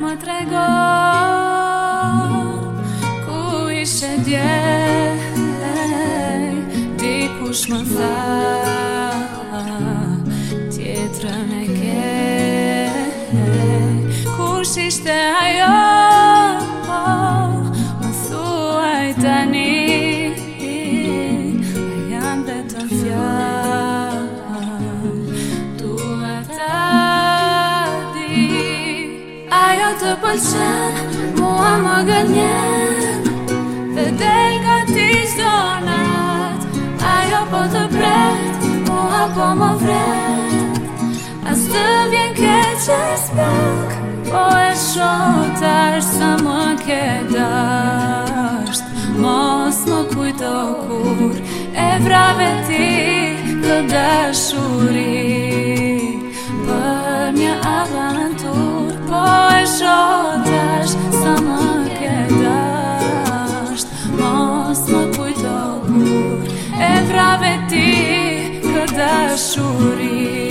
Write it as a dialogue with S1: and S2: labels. S1: μα τρεγώ Κου είσαι διέ Τι που σμαθά Τι με και Κου αιώ ja të pëlqen, Mua më gënjen Dhe del nga ti shdo nat Ajo po të bret Mua po më vret As të vjen ke që Po e shotar është Së më ke dasht Mos më kujto kur E vrave ti Të dashuri Për një avantur أسوري